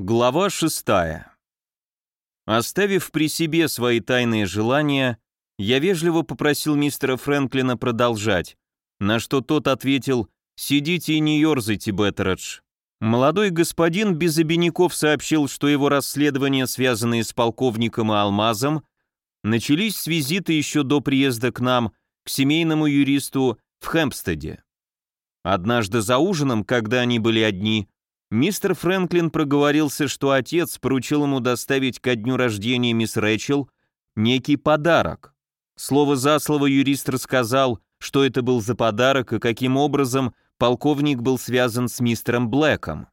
Глава шестая. Оставив при себе свои тайные желания, я вежливо попросил мистера Фрэнклина продолжать, на что тот ответил «Сидите и не ерзайте, Беттередж». Молодой господин без обиняков сообщил, что его расследования, связанные с полковником и алмазом, начались с визита еще до приезда к нам, к семейному юристу в Хэмпстеде. Однажды за ужином, когда они были одни, Мистер Фрэнклин проговорился, что отец поручил ему доставить ко дню рождения мисс Рэчел некий подарок. Слово за слово юрист рассказал, что это был за подарок и каким образом полковник был связан с мистером Блэком.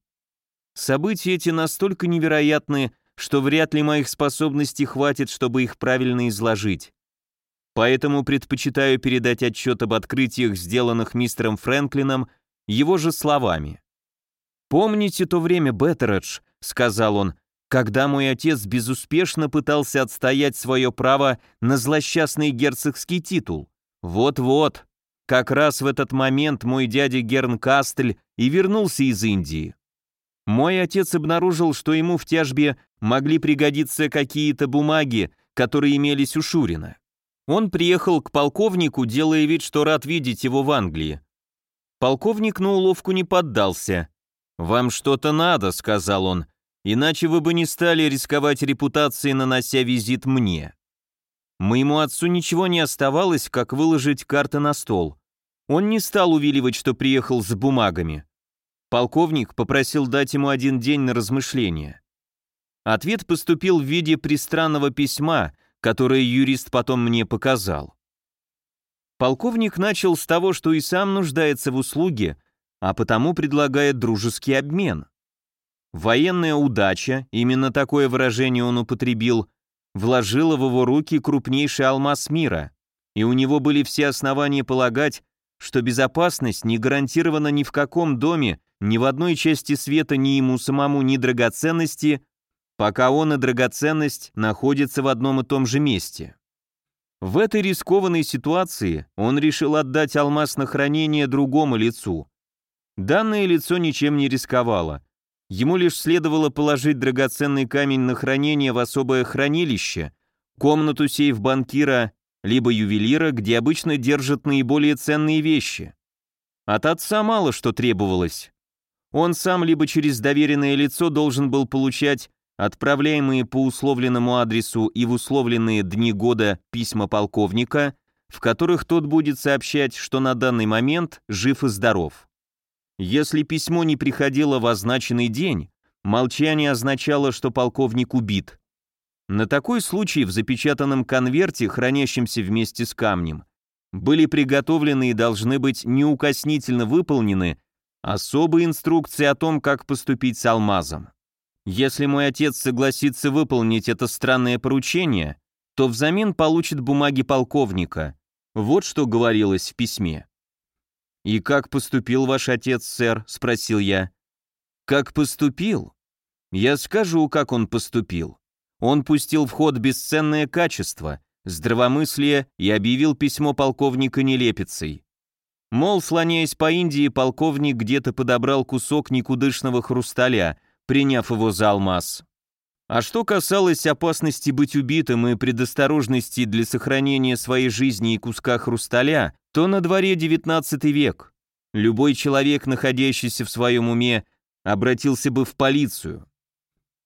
События эти настолько невероятны, что вряд ли моих способностей хватит, чтобы их правильно изложить. Поэтому предпочитаю передать отчет об открытиях, сделанных мистером Фрэнклином, его же словами. «Помните то время, Беттередж», — сказал он, «когда мой отец безуспешно пытался отстоять свое право на злосчастный герцогский титул? Вот-вот, как раз в этот момент мой дядя Герн Кастель и вернулся из Индии. Мой отец обнаружил, что ему в тяжбе могли пригодиться какие-то бумаги, которые имелись у Шурина. Он приехал к полковнику, делая вид, что рад видеть его в Англии. Полковник на уловку не поддался. «Вам что-то надо», — сказал он, «иначе вы бы не стали рисковать репутацией, нанося визит мне». Моему отцу ничего не оставалось, как выложить карты на стол. Он не стал увиливать, что приехал с бумагами. Полковник попросил дать ему один день на размышление. Ответ поступил в виде пристранного письма, которое юрист потом мне показал. Полковник начал с того, что и сам нуждается в услуге, а потому предлагает дружеский обмен. Военная удача, именно такое выражение он употребил, вложила в его руки крупнейший алмаз мира, и у него были все основания полагать, что безопасность не гарантирована ни в каком доме, ни в одной части света ни ему самому, ни драгоценности, пока он и драгоценность находятся в одном и том же месте. В этой рискованной ситуации он решил отдать алмаз на хранение другому лицу, Данное лицо ничем не рисковало. Ему лишь следовало положить драгоценный камень на хранение в особое хранилище, комнату сейф банкира, либо ювелира, где обычно держат наиболее ценные вещи. От отца мало что требовалось. Он сам либо через доверенное лицо должен был получать отправляемые по условленному адресу и в условленные дни года письма полковника, в которых тот будет сообщать, что на данный момент жив и здоров. Если письмо не приходило в означенный день, молчание означало, что полковник убит. На такой случай в запечатанном конверте, хранящемся вместе с камнем, были приготовлены и должны быть неукоснительно выполнены особые инструкции о том, как поступить с алмазом. Если мой отец согласится выполнить это странное поручение, то взамен получит бумаги полковника. Вот что говорилось в письме. «И как поступил ваш отец, сэр?» — спросил я. «Как поступил?» «Я скажу, как он поступил. Он пустил в ход бесценное качество, здравомыслие и объявил письмо полковника нелепицей. Мол, слоняясь по Индии, полковник где-то подобрал кусок никудышного хрусталя, приняв его за алмаз. А что касалось опасности быть убитым и предосторожности для сохранения своей жизни и куска хрусталя, то на дворе 19 век. Любой человек, находящийся в своем уме, обратился бы в полицию.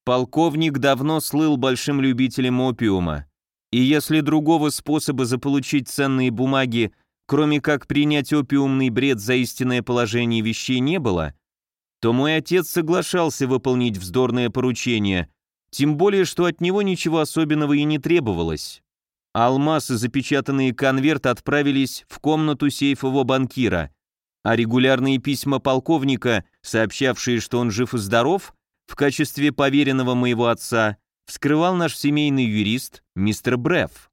Полковник давно слыл большим любителем опиума, и если другого способа заполучить ценные бумаги, кроме как принять опиумный бред за истинное положение вещей не было, то мой отец соглашался выполнить вздорное поручение, тем более, что от него ничего особенного и не требовалось. Алмаз и запечатанный конверт отправились в комнату сейфового банкира, а регулярные письма полковника, сообщавшие, что он жив и здоров, в качестве поверенного моего отца, вскрывал наш семейный юрист мистер Бреф.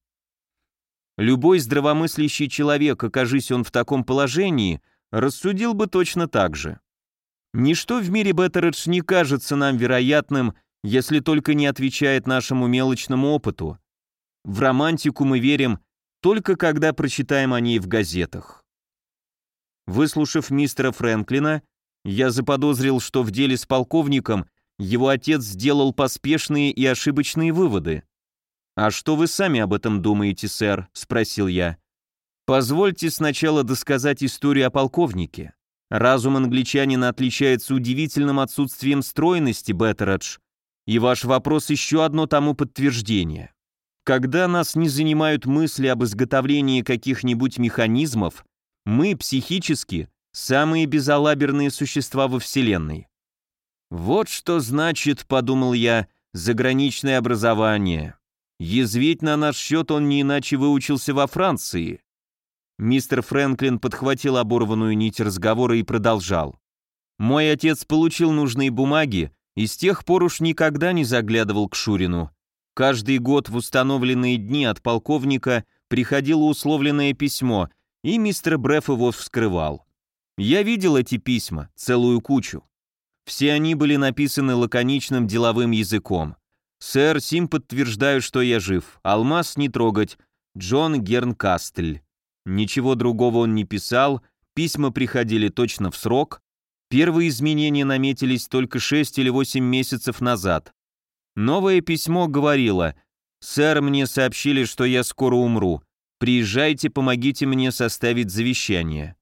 Любой здравомыслящий человек, окажись он в таком положении, рассудил бы точно так же. Ничто в мире Беттередж не кажется нам вероятным, если только не отвечает нашему мелочному опыту. В романтику мы верим только когда прочитаем о ней в газетах. Выслушав мистера Фрэнклина, я заподозрил, что в деле с полковником его отец сделал поспешные и ошибочные выводы. «А что вы сами об этом думаете, сэр?» — спросил я. «Позвольте сначала досказать историю о полковнике. Разум англичанина отличается удивительным отсутствием стройности, Беттередж, и ваш вопрос еще одно тому подтверждение. Когда нас не занимают мысли об изготовлении каких-нибудь механизмов, мы психически самые безалаберные существа во Вселенной. Вот что значит, подумал я, заграничное образование. Язвить на наш счет он не иначе выучился во Франции. Мистер Фрэнклин подхватил оборванную нить разговора и продолжал. Мой отец получил нужные бумаги и с тех пор уж никогда не заглядывал к Шурину. Каждый год в установленные дни от полковника приходило условленное письмо, и мистер Бреф его вскрывал. Я видел эти письма, целую кучу. Все они были написаны лаконичным деловым языком. «Сэр, Сим подтверждаю, что я жив. Алмаз не трогать. Джон Гернкастль». Ничего другого он не писал, письма приходили точно в срок. Первые изменения наметились только 6 или 8 месяцев назад. Новое письмо говорило «Сэр, мне сообщили, что я скоро умру. Приезжайте, помогите мне составить завещание».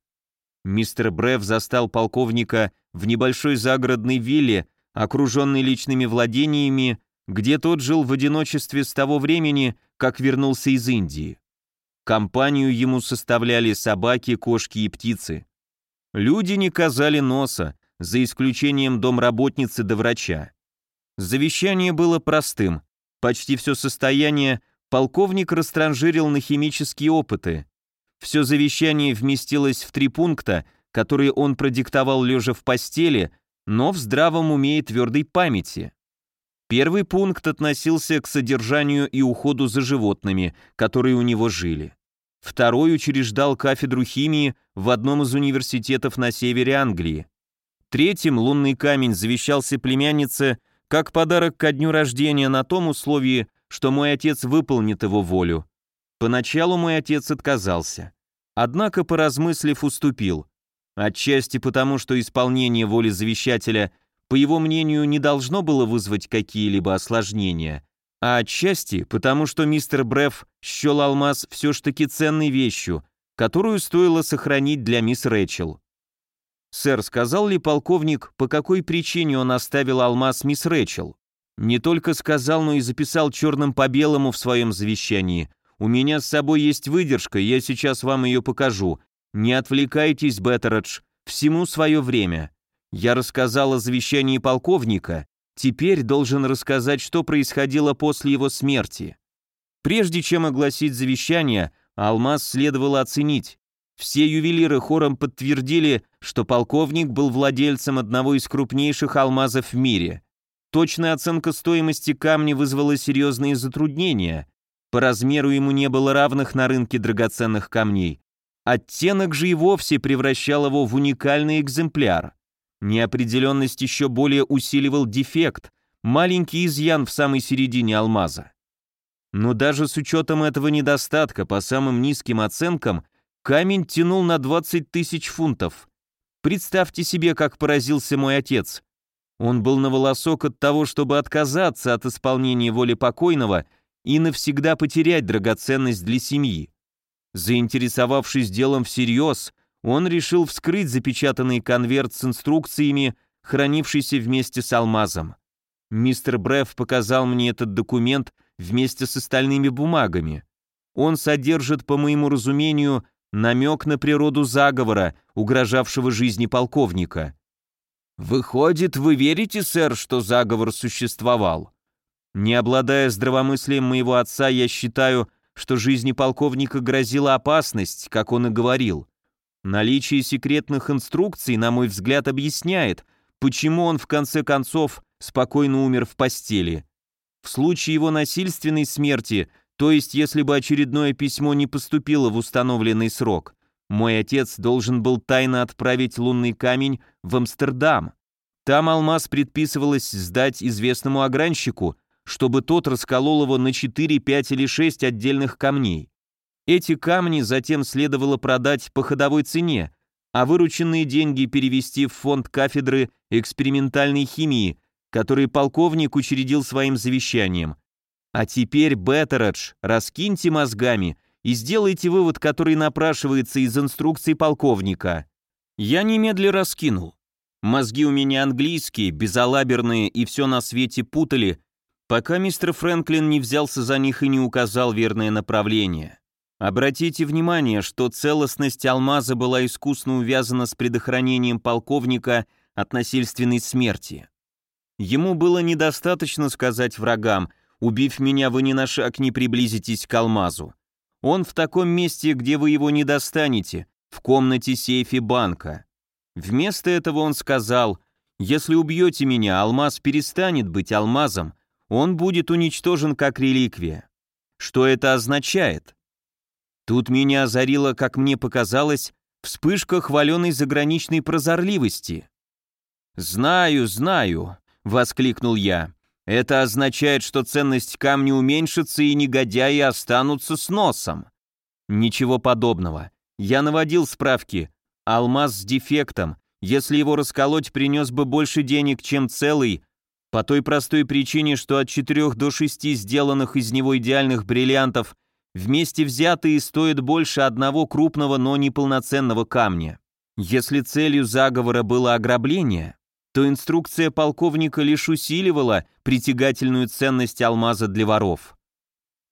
Мистер Брев застал полковника в небольшой загородной вилле, окруженной личными владениями, где тот жил в одиночестве с того времени, как вернулся из Индии. Компанию ему составляли собаки, кошки и птицы. Люди не казали носа, за исключением домработницы до врача. Завещание было простым. Почти все состояние полковник растранжирил на химические опыты. Все завещание вместилось в три пункта, которые он продиктовал лежа в постели, но в здравом уме и твердой памяти. Первый пункт относился к содержанию и уходу за животными, которые у него жили. Второй учреждал кафедру химии в одном из университетов на севере Англии. Третьим лунный камень завещался племяннице как подарок ко дню рождения на том условии, что мой отец выполнит его волю. Поначалу мой отец отказался. Однако, поразмыслив, уступил. Отчасти потому, что исполнение воли завещателя, по его мнению, не должно было вызвать какие-либо осложнения, а отчасти потому, что мистер Бреф счел алмаз все ж таки ценной вещью, которую стоило сохранить для мисс Рэчел. «Сэр, сказал ли полковник, по какой причине он оставил алмаз мисс Рэчел?» «Не только сказал, но и записал черным по белому в своем завещании. У меня с собой есть выдержка, я сейчас вам ее покажу. Не отвлекайтесь, Беттередж, всему свое время. Я рассказал о завещании полковника, теперь должен рассказать, что происходило после его смерти. Прежде чем огласить завещание, алмаз следовало оценить. Все ювелиры хором подтвердили, что полковник был владельцем одного из крупнейших алмазов в мире. Точная оценка стоимости камня вызвала серьезные затруднения. По размеру ему не было равных на рынке драгоценных камней. Оттенок же и вовсе превращал его в уникальный экземпляр. Неопределенность еще более усиливал дефект, маленький изъян в самой середине алмаза. Но даже с учетом этого недостатка, по самым низким оценкам, Камень тянул на 20 тысяч фунтов. Представьте себе, как поразился мой отец. Он был на волосок от того, чтобы отказаться от исполнения воли покойного и навсегда потерять драгоценность для семьи. Заинтересовавшись делом всерьез, он решил вскрыть запечатанный конверт с инструкциями, хранившийся вместе с алмазом. Мистер Бреф показал мне этот документ вместе с остальными бумагами. Он содержит, по моему разумению, намек на природу заговора, угрожавшего жизни полковника. «Выходит, вы верите, сэр, что заговор существовал?» Не обладая здравомыслием моего отца, я считаю, что жизни полковника грозила опасность, как он и говорил. Наличие секретных инструкций, на мой взгляд, объясняет, почему он в конце концов спокойно умер в постели. В случае его насильственной смерти – то есть, если бы очередное письмо не поступило в установленный срок, мой отец должен был тайно отправить лунный камень в Амстердам. Там алмаз предписывалось сдать известному огранщику, чтобы тот расколол его на 4, 5 или 6 отдельных камней. Эти камни затем следовало продать по ходовой цене, а вырученные деньги перевести в фонд кафедры экспериментальной химии, который полковник учредил своим завещанием. А теперь, Беттередж, раскиньте мозгами и сделайте вывод, который напрашивается из инструкций полковника. Я немедля раскинул. Мозги у меня английские, безалаберные и все на свете путали, пока мистер Фрэнклин не взялся за них и не указал верное направление. Обратите внимание, что целостность алмаза была искусно увязана с предохранением полковника от насильственной смерти. Ему было недостаточно сказать врагам, убив меня, вы ни на шаг не приблизитесь к алмазу. Он в таком месте, где вы его не достанете, в комнате сейфе банка. Вместо этого он сказал, если убьете меня, алмаз перестанет быть алмазом, он будет уничтожен как реликвия. Что это означает? Тут меня озарило, как мне показалось, вспышка хваленой заграничной прозорливости. «Знаю, знаю», — воскликнул я. «Это означает, что ценность камня уменьшится и негодяи останутся с носом». Ничего подобного. Я наводил справки. Алмаз с дефектом. Если его расколоть, принес бы больше денег, чем целый, по той простой причине, что от 4 до 6 сделанных из него идеальных бриллиантов вместе взятые стоят больше одного крупного, но неполноценного камня. Если целью заговора было ограбление, то инструкция полковника лишь усиливала притягательную ценность алмаза для воров.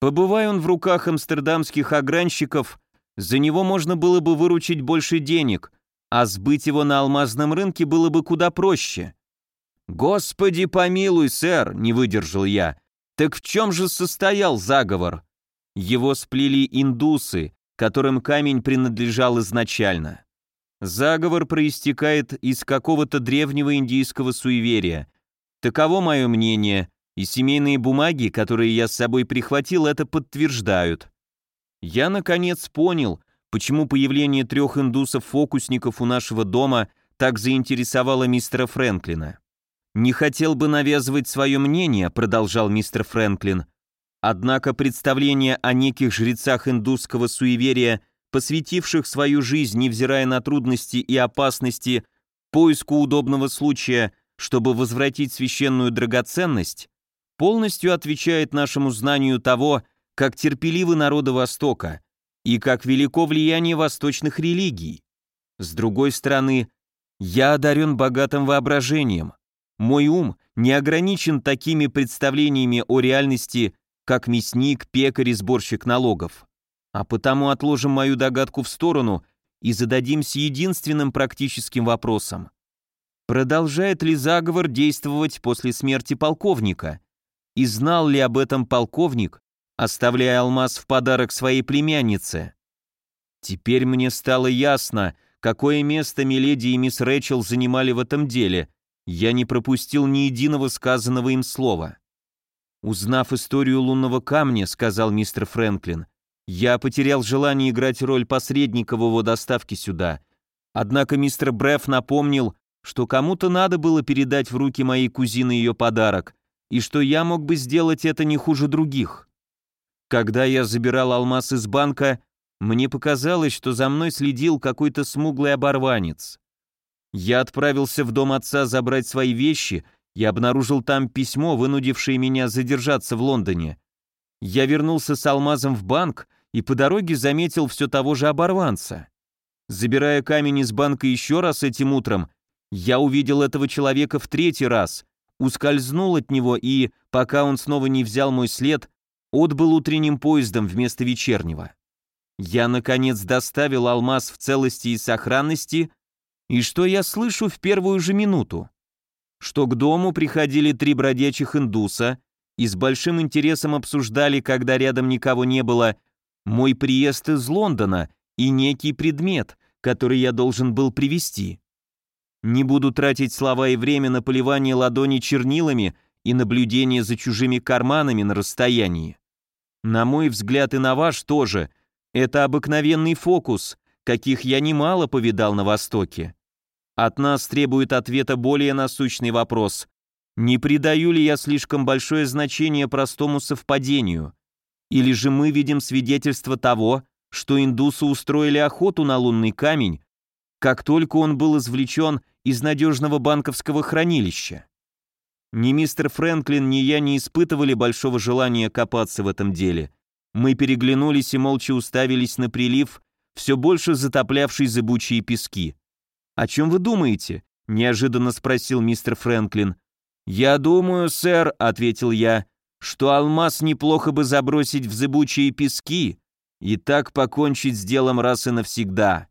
Побывая он в руках амстердамских огранщиков, за него можно было бы выручить больше денег, а сбыть его на алмазном рынке было бы куда проще. «Господи помилуй, сэр!» — не выдержал я. «Так в чем же состоял заговор?» Его сплели индусы, которым камень принадлежал изначально. Заговор проистекает из какого-то древнего индийского суеверия. Таково мое мнение, и семейные бумаги, которые я с собой прихватил, это подтверждают. Я, наконец, понял, почему появление трех индусов-фокусников у нашего дома так заинтересовало мистера Фрэнклина. «Не хотел бы навязывать свое мнение», — продолжал мистер Фрэнклин. «Однако представление о неких жрецах индусского суеверия, посвятивших свою жизнь, невзирая на трудности и опасности, поиску удобного случая, чтобы возвратить священную драгоценность, полностью отвечает нашему знанию того, как терпеливы народы Востока и как велико влияние восточных религий. С другой стороны, я одарен богатым воображением, мой ум не ограничен такими представлениями о реальности, как мясник, пекарь и сборщик налогов. А потому отложим мою догадку в сторону и зададимся единственным практическим вопросом. Продолжает ли заговор действовать после смерти полковника? И знал ли об этом полковник, оставляя алмаз в подарок своей племяннице? Теперь мне стало ясно, какое место Миледи и мисс Рэчел занимали в этом деле – я не пропустил ни единого сказанного им слова. «Узнав историю лунного камня», — сказал мистер Фрэнклин, «я потерял желание играть роль посредника в его доставке сюда. Однако мистер Бреф напомнил, что кому-то надо было передать в руки моей кузины ее подарок, и что я мог бы сделать это не хуже других. Когда я забирал алмаз из банка, мне показалось, что за мной следил какой-то смуглый оборванец. Я отправился в дом отца забрать свои вещи и обнаружил там письмо, вынудившее меня задержаться в Лондоне. Я вернулся с алмазом в банк и по дороге заметил все того же оборванца. Забирая камень из банка еще раз этим утром, я увидел этого человека в третий раз, ускользнул от него и, пока он снова не взял мой след, отбыл утренним поездом вместо вечернего. Я, наконец, доставил алмаз в целости и сохранности и что я слышу в первую же минуту? Что к дому приходили три бродячих индуса и с большим интересом обсуждали, когда рядом никого не было, мой приезд из Лондона и некий предмет, который я должен был привезти. Не буду тратить слова и время на поливание ладони чернилами и наблюдение за чужими карманами на расстоянии. На мой взгляд и на ваш тоже, это обыкновенный фокус, каких я немало повидал на Востоке. От нас требует ответа более насущный вопрос. Не придаю ли я слишком большое значение простому совпадению? Или же мы видим свидетельство того, что индусы устроили охоту на лунный камень, как только он был извлечен из надежного банковского хранилища? Ни мистер Фрэнклин, ни я не испытывали большого желания копаться в этом деле. Мы переглянулись и молча уставились на прилив, все больше затоплявший зыбучие пески. «О чем вы думаете?» — неожиданно спросил мистер Фрэнклин. «Я думаю, сэр», — ответил я, — «что алмаз неплохо бы забросить в зыбучие пески и так покончить с делом раз и навсегда.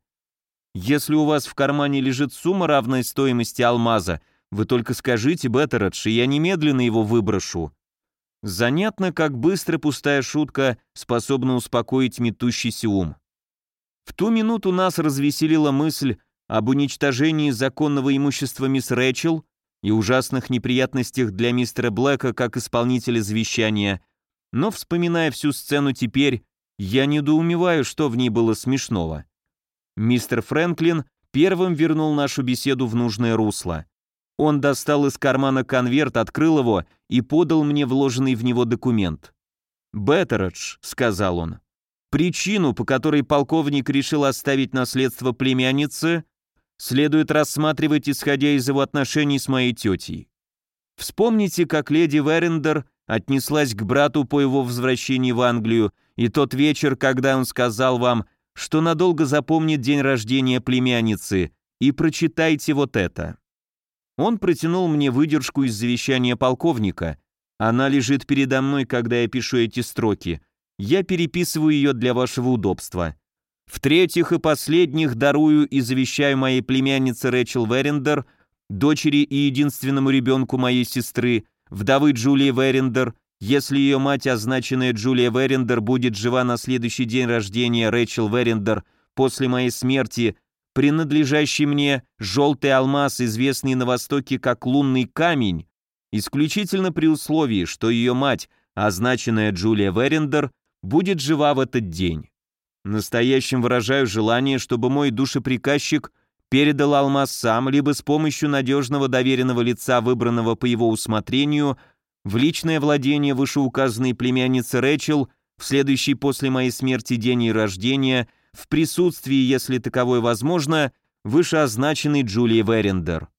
Если у вас в кармане лежит сумма, равная стоимости алмаза, вы только скажите, Беттередж, и я немедленно его выброшу». Занятно, как быстро пустая шутка способна успокоить метущийся ум. В ту минуту нас развеселила мысль об уничтожении законного имущества мисс Рэчел и ужасных неприятностях для мистера Блэка как исполнителя завещания, но, вспоминая всю сцену теперь, я недоумеваю, что в ней было смешного. Мистер Фрэнклин первым вернул нашу беседу в нужное русло. Он достал из кармана конверт, открыл его и подал мне вложенный в него документ. «Беттередж», — сказал он, — «причину, по которой полковник решил оставить наследство племяннице, следует рассматривать, исходя из его отношений с моей тетей. Вспомните, как леди Верендер отнеслась к брату по его возвращении в Англию, и тот вечер, когда он сказал вам, что надолго запомнит день рождения племянницы, и прочитайте вот это. Он протянул мне выдержку из завещания полковника. Она лежит передо мной, когда я пишу эти строки. Я переписываю ее для вашего удобства. В-третьих и последних дарую и завещаю моей племяннице Рэчел Верендер, дочери и единственному ребенку моей сестры, вдовы Джулии Верендер, если ее мать, означенная Джулия Верендер, будет жива на следующий день рождения Рэчел Верендер после моей смерти, принадлежащий мне желтый алмаз, известный на Востоке как лунный камень, исключительно при условии, что ее мать, означенная Джулия Верендер, будет жива в этот день. Настоящим выражаю желание, чтобы мой душеприказчик передал алмаз сам, либо с помощью надежного доверенного лица, выбранного по его усмотрению, в личное владение вышеуказанной племянницы Рэчел в следующий после моей смерти день ее рождения – в присутствии, если таковое возможно, вышеозначенной Джулии Верендер.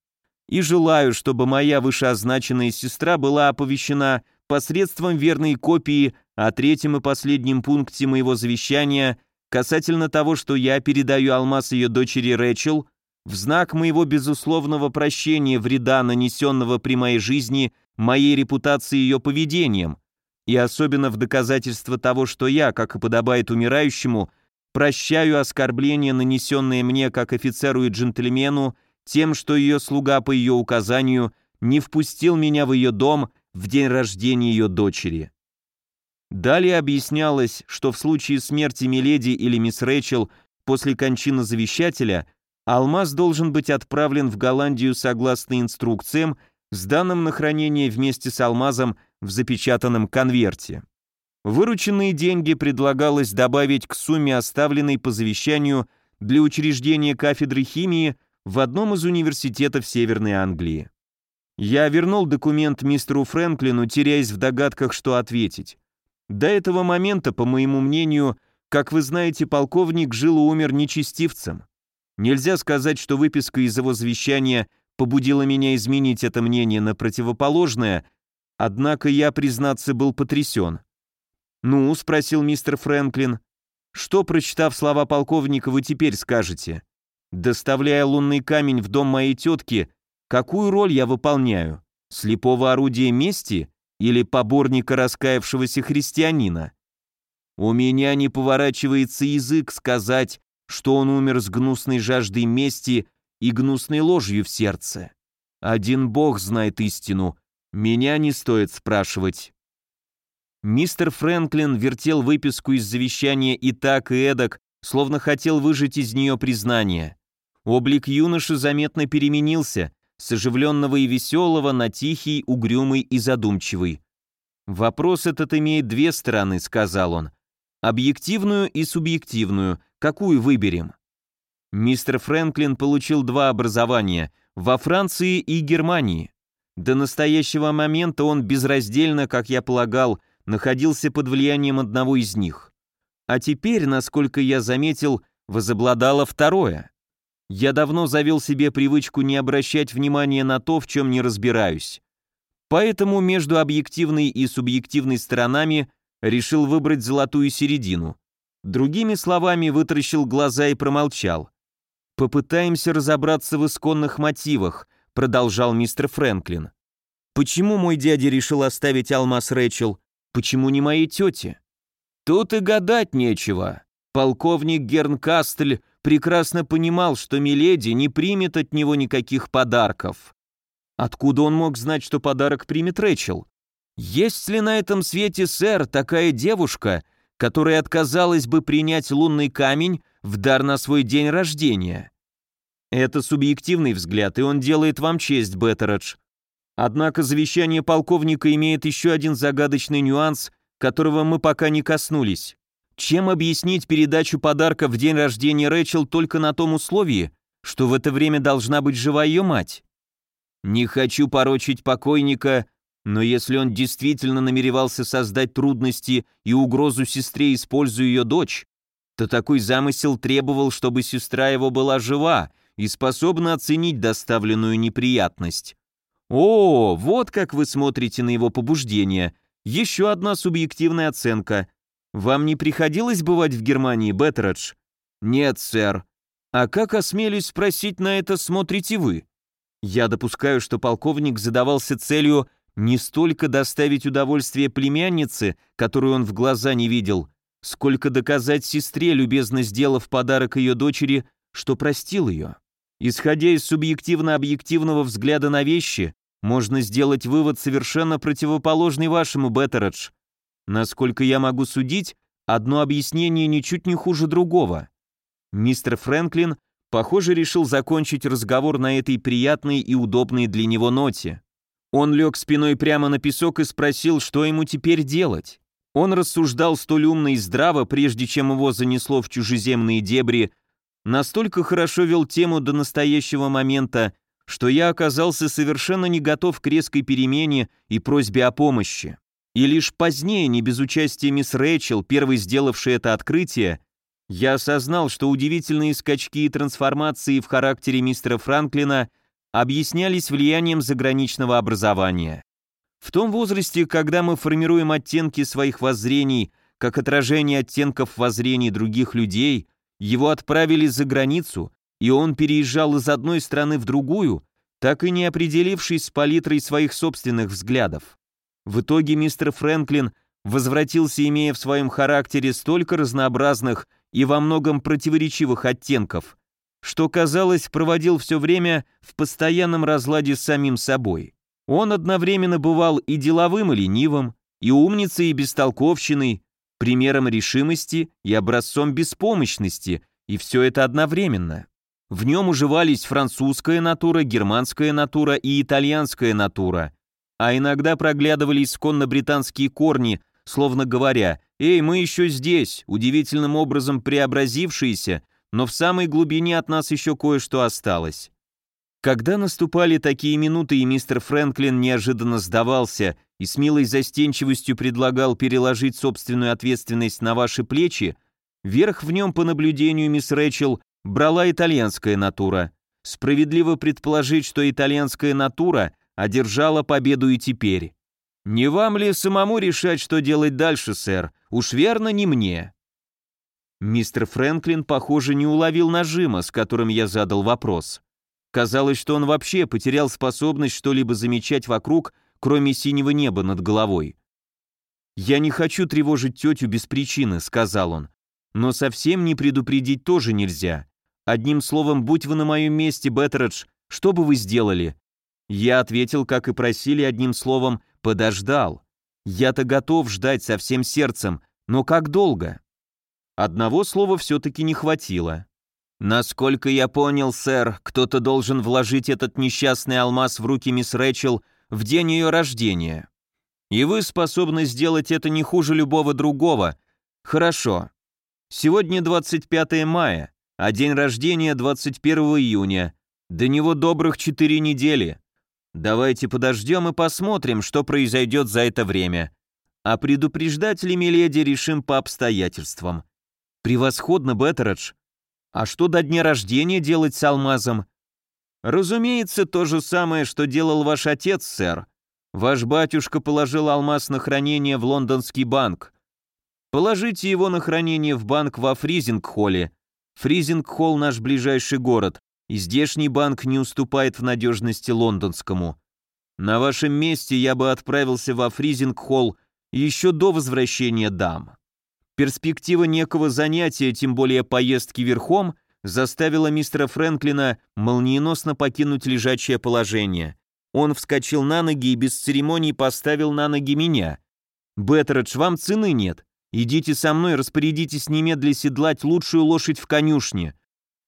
И желаю, чтобы моя вышеозначенная сестра была оповещена посредством верной копии о третьем и последнем пункте моего завещания касательно того, что я передаю алмаз ее дочери Рэчел в знак моего безусловного прощения вреда, нанесенного при моей жизни моей репутации ее поведением, и особенно в доказательство того, что я, как и подобает умирающему, Прощаю оскорбление, нанесенное мне как офицеру и джентльмену, тем, что ее слуга по ее указанию не впустил меня в ее дом в день рождения ее дочери. Далее объяснялось, что в случае смерти Миледи или мисс Рэчел после кончины завещателя алмаз должен быть отправлен в Голландию согласно инструкциям, сданным на хранение вместе с алмазом в запечатанном конверте. Вырученные деньги предлагалось добавить к сумме, оставленной по завещанию для учреждения кафедры химии в одном из университетов Северной Англии. Я вернул документ мистеру Фрэнклину, теряясь в догадках, что ответить. До этого момента, по моему мнению, как вы знаете, полковник жил и умер нечестивцем. Нельзя сказать, что выписка из его завещания побудила меня изменить это мнение на противоположное, однако я, признаться, был потрясен. «Ну?» — спросил мистер Фрэнклин. «Что, прочитав слова полковника, вы теперь скажете? Доставляя лунный камень в дом моей тетки, какую роль я выполняю? Слепого орудия мести или поборника раскаявшегося христианина? У меня не поворачивается язык сказать, что он умер с гнусной жаждой мести и гнусной ложью в сердце. Один Бог знает истину, меня не стоит спрашивать. Мистер Фрэнклин вертел выписку из завещания и так, и эдак, словно хотел выжать из нее признание. Облик юноши заметно переменился, с оживленного и веселого на тихий, угрюмый и задумчивый. «Вопрос этот имеет две стороны», — сказал он. «Объективную и субъективную. Какую выберем?» Мистер Фрэнклин получил два образования — во Франции и Германии. До настоящего момента он безраздельно, как я полагал, находился под влиянием одного из них. А теперь, насколько я заметил, возобладало второе. Я давно завел себе привычку не обращать внимания на то, в чем не разбираюсь. Поэтому между объективной и субъективной сторонами решил выбрать золотую середину. Другими словами, вытаращил глаза и промолчал. «Попытаемся разобраться в исконных мотивах», — продолжал мистер Фрэнклин. «Почему мой дядя решил оставить алмаз Рэчел? Почему не моей тете?» «Тут и гадать нечего. Полковник Гернкастль прекрасно понимал, что Миледи не примет от него никаких подарков. Откуда он мог знать, что подарок примет Рэчел? Есть ли на этом свете, сэр, такая девушка, которая отказалась бы принять лунный камень в дар на свой день рождения? Это субъективный взгляд, и он делает вам честь, Беттередж. Однако завещание полковника имеет еще один загадочный нюанс, которого мы пока не коснулись. Чем объяснить передачу подарка в день рождения Рэчел только на том условии, что в это время должна быть жива ее мать? Не хочу порочить покойника, но если он действительно намеревался создать трудности и угрозу сестре, используя ее дочь, то такой замысел требовал, чтобы сестра его была жива и способна оценить доставленную неприятность. О, вот как вы смотрите на его побуждение. Еще одна субъективная оценка. Вам не приходилось бывать в Германии, Беттередж? Нет, сэр. А как осмелюсь спросить на это смотрите вы? Я допускаю, что полковник задавался целью не столько доставить удовольствие племяннице, которую он в глаза не видел, сколько доказать сестре, любезно сделав подарок ее дочери, что простил ее. Исходя из субъективно-объективного взгляда на вещи, можно сделать вывод совершенно противоположный вашему, Беттередж. Насколько я могу судить, одно объяснение ничуть не хуже другого. Мистер Фрэнклин, похоже, решил закончить разговор на этой приятной и удобной для него ноте. Он лег спиной прямо на песок и спросил, что ему теперь делать. Он рассуждал столь умно и здраво, прежде чем его занесло в чужеземные дебри, настолько хорошо вел тему до настоящего момента, что я оказался совершенно не готов к резкой перемене и просьбе о помощи. И лишь позднее, не без участия мисс Рэйчел, первой сделавшей это открытие, я осознал, что удивительные скачки и трансформации в характере мистера Франклина – объяснялись влиянием заграничного образования. В том возрасте, когда мы формируем оттенки своих воззрений как отражение оттенков воззрений других людей, его отправили за границу, и он переезжал из одной страны в другую, так и не определившись с палитрой своих собственных взглядов. В итоге мистер Фрэнклин возвратился, имея в своем характере столько разнообразных и во многом противоречивых оттенков, что, казалось, проводил все время в постоянном разладе с самим собой. Он одновременно бывал и деловым, и ленивым, и умницей, и бестолковщиной, примером решимости и образцом беспомощности, и все это одновременно. В нем уживались французская натура, германская натура и итальянская натура, а иногда проглядывались исконно-британские корни, словно говоря «Эй, мы еще здесь, удивительным образом преобразившиеся, но в самой глубине от нас еще кое-что осталось. Когда наступали такие минуты, и мистер Фрэнклин неожиданно сдавался и с милой застенчивостью предлагал переложить собственную ответственность на ваши плечи, верх в нем, по наблюдению мисс Рэчел, брала итальянская натура. Справедливо предположить, что итальянская натура одержала победу и теперь. Не вам ли самому решать, что делать дальше, сэр? Уж верно, не мне. Мистер Фрэнклин, похоже, не уловил нажима, с которым я задал вопрос. Казалось, что он вообще потерял способность что-либо замечать вокруг, кроме синего неба над головой. «Я не хочу тревожить тетю без причины», — сказал он. «Но совсем не предупредить тоже нельзя. Одним словом, будь вы на моем месте, Беттередж, что бы вы сделали?» Я ответил, как и просили, одним словом, подождал. Я-то готов ждать со всем сердцем, но как долго? Одного слова все-таки не хватило. «Насколько я понял, сэр, кто-то должен вложить этот несчастный алмаз в руки мисс Рэчел в день ее рождения. И вы способны сделать это не хуже любого другого. Хорошо. Сегодня 25 мая, а день рождения 21 июня. До него добрых четыре недели. Давайте подождем и посмотрим, что произойдет за это время. А предупреждать ли Миледи решим по обстоятельствам. Превосходно, Беттередж. А что до дня рождения делать с алмазом? Разумеется, то же самое, что делал ваш отец, сэр. Ваш батюшка положил алмаз на хранение в лондонский банк. Положите его на хранение в банк во Фризинг-холле. Фризинг-холл наш ближайший город, и здешний банк не уступает в надежности лондонскому. На вашем месте я бы отправился во Фризинг-холл еще до возвращения дам. Перспектива некоего занятия, тем более поездки верхом, заставила мистера Фрэнклина молниеносно покинуть лежачее положение. Он вскочил на ноги и без церемоний поставил на ноги меня. «Беттередж, вам цены нет. Идите со мной, распорядитесь немедля седлать лучшую лошадь в конюшне».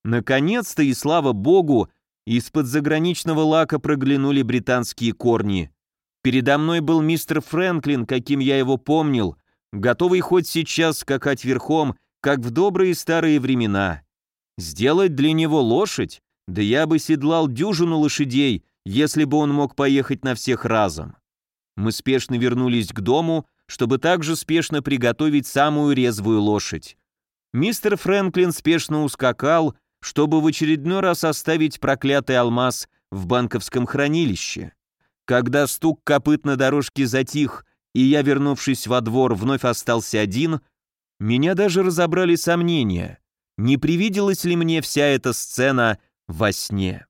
Наконец-то, и слава богу, из-под заграничного лака проглянули британские корни. Передо мной был мистер Фрэнклин, каким я его помнил, готовый хоть сейчас скакать верхом, как в добрые старые времена. Сделать для него лошадь? Да я бы седлал дюжину лошадей, если бы он мог поехать на всех разом. Мы спешно вернулись к дому, чтобы также спешно приготовить самую резвую лошадь. Мистер Фрэнклин спешно ускакал, чтобы в очередной раз оставить проклятый алмаз в банковском хранилище. Когда стук копыт на дорожке затих, и я, вернувшись во двор, вновь остался один, меня даже разобрали сомнения, не привиделась ли мне вся эта сцена во сне.